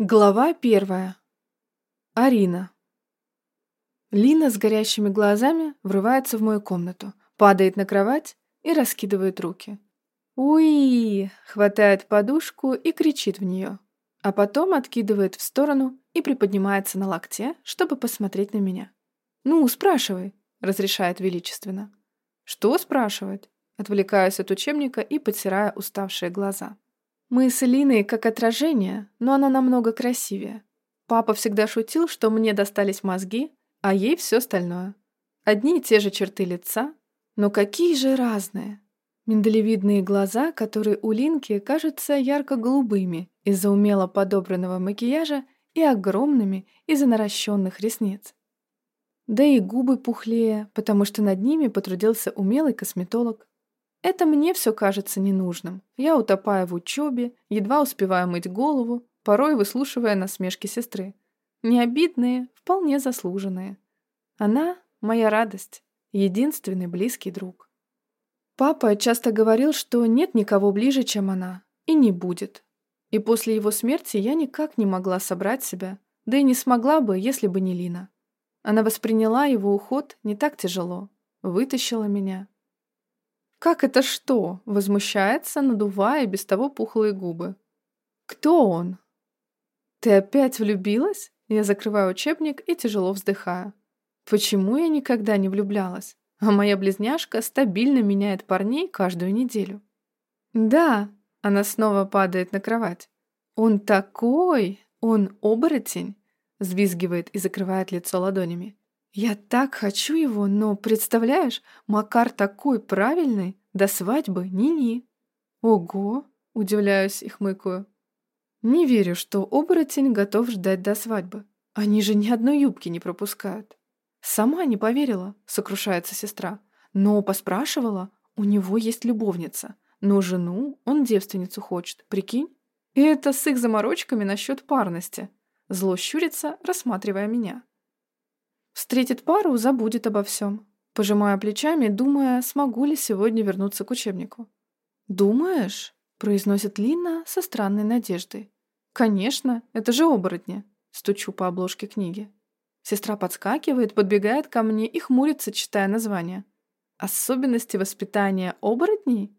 Глава первая. Арина. Лина с горящими глазами врывается в мою комнату, падает на кровать и раскидывает руки. «Уи!» — хватает подушку и кричит в нее, а потом откидывает в сторону и приподнимается на локте, чтобы посмотреть на меня. «Ну, спрашивай», — разрешает величественно. «Что спрашивать?» Отвлекаюсь от учебника и потирая уставшие глаза. Мы с Элиной как отражение, но она намного красивее. Папа всегда шутил, что мне достались мозги, а ей все остальное. Одни и те же черты лица, но какие же разные. Миндалевидные глаза, которые у Линки кажутся ярко-голубыми из-за умело подобранного макияжа и огромными из-за наращенных ресниц. Да и губы пухлее, потому что над ними потрудился умелый косметолог. Это мне все кажется ненужным. Я утопаю в учебе, едва успеваю мыть голову, порой выслушивая насмешки сестры. Не обидные, вполне заслуженные. Она — моя радость, единственный близкий друг. Папа часто говорил, что нет никого ближе, чем она, и не будет. И после его смерти я никак не могла собрать себя, да и не смогла бы, если бы не Лина. Она восприняла его уход не так тяжело, вытащила меня, «Как это что?» — возмущается, надувая без того пухлые губы. «Кто он?» «Ты опять влюбилась?» Я закрываю учебник и тяжело вздыхаю. «Почему я никогда не влюблялась? А моя близняшка стабильно меняет парней каждую неделю». «Да», — она снова падает на кровать. «Он такой! Он оборотень!» — взвизгивает и закрывает лицо ладонями. Я так хочу его, но, представляешь, Макар такой правильный, до свадьбы ни-ни. Ого, удивляюсь и хмыкаю. Не верю, что оборотень готов ждать до свадьбы. Они же ни одной юбки не пропускают. Сама не поверила, сокрушается сестра. Но поспрашивала, у него есть любовница. Но жену он девственницу хочет, прикинь? И это с их заморочками насчет парности. Зло щурится, рассматривая меня. Встретит пару, забудет обо всем. Пожимая плечами, думая, смогу ли сегодня вернуться к учебнику. «Думаешь?» — произносит Лина со странной надеждой. «Конечно, это же оборотни!» — стучу по обложке книги. Сестра подскакивает, подбегает ко мне и хмурится, читая название. «Особенности воспитания оборотней?»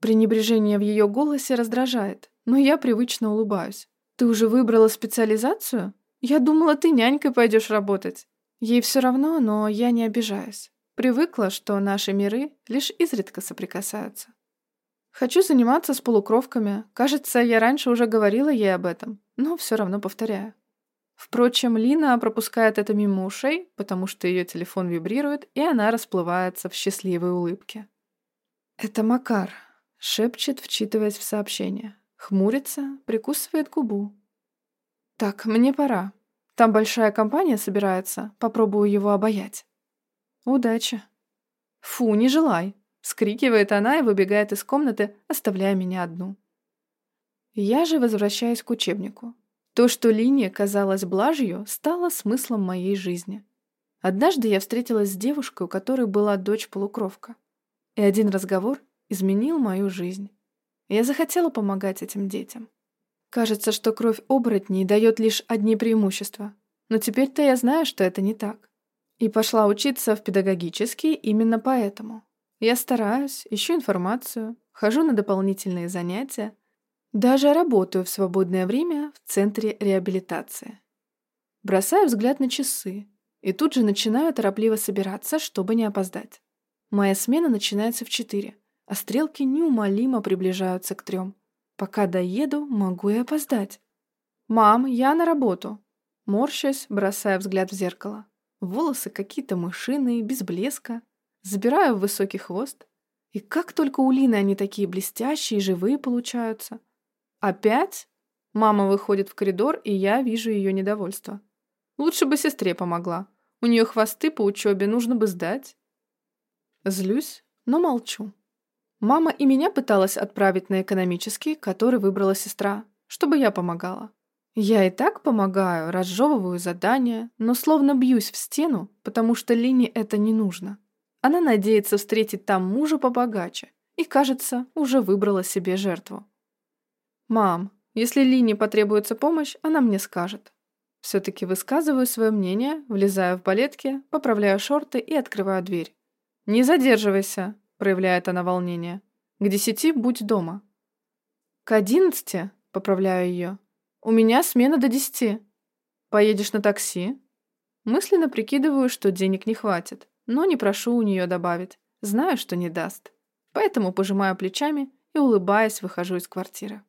Пренебрежение в ее голосе раздражает, но я привычно улыбаюсь. «Ты уже выбрала специализацию? Я думала, ты нянькой пойдешь работать». Ей все равно, но я не обижаюсь. Привыкла, что наши миры лишь изредка соприкасаются. Хочу заниматься с полукровками. Кажется, я раньше уже говорила ей об этом, но все равно повторяю. Впрочем, Лина пропускает это мимо ушей, потому что ее телефон вибрирует, и она расплывается в счастливой улыбке. «Это Макар», — шепчет, вчитываясь в сообщение. Хмурится, прикусывает губу. «Так, мне пора. Там большая компания собирается, попробую его обаять. Удачи. Фу, не желай, скрикивает она и выбегает из комнаты, оставляя меня одну. Я же возвращаюсь к учебнику. То, что линия казалась блажью, стало смыслом моей жизни. Однажды я встретилась с девушкой, у которой была дочь-полукровка. И один разговор изменил мою жизнь. Я захотела помогать этим детям. Кажется, что кровь оборотней дает лишь одни преимущества. Но теперь-то я знаю, что это не так. И пошла учиться в педагогический именно поэтому. Я стараюсь, ищу информацию, хожу на дополнительные занятия, даже работаю в свободное время в центре реабилитации. Бросаю взгляд на часы и тут же начинаю торопливо собираться, чтобы не опоздать. Моя смена начинается в четыре, а стрелки неумолимо приближаются к трем. Пока доеду, могу и опоздать. «Мам, я на работу!» Морщась, бросая взгляд в зеркало. Волосы какие-то мышиные, без блеска. Забираю в высокий хвост. И как только у Лины они такие блестящие и живые получаются. «Опять?» Мама выходит в коридор, и я вижу ее недовольство. Лучше бы сестре помогла. У нее хвосты по учебе нужно бы сдать. Злюсь, но молчу. Мама и меня пыталась отправить на экономический, который выбрала сестра, чтобы я помогала. Я и так помогаю, разжевываю задания, но словно бьюсь в стену, потому что Лине это не нужно. Она надеется встретить там мужа побогаче и, кажется, уже выбрала себе жертву. «Мам, Если Лине потребуется помощь, она мне скажет. Все-таки высказываю свое мнение, влезаю в балетки, поправляю шорты и открываю дверь. «Не задерживайся», — проявляет она волнение. «К десяти будь дома». «К одиннадцати», — поправляю ее. «У меня смена до десяти». «Поедешь на такси?» Мысленно прикидываю, что денег не хватит, но не прошу у нее добавить. Знаю, что не даст. Поэтому пожимаю плечами и, улыбаясь, выхожу из квартиры.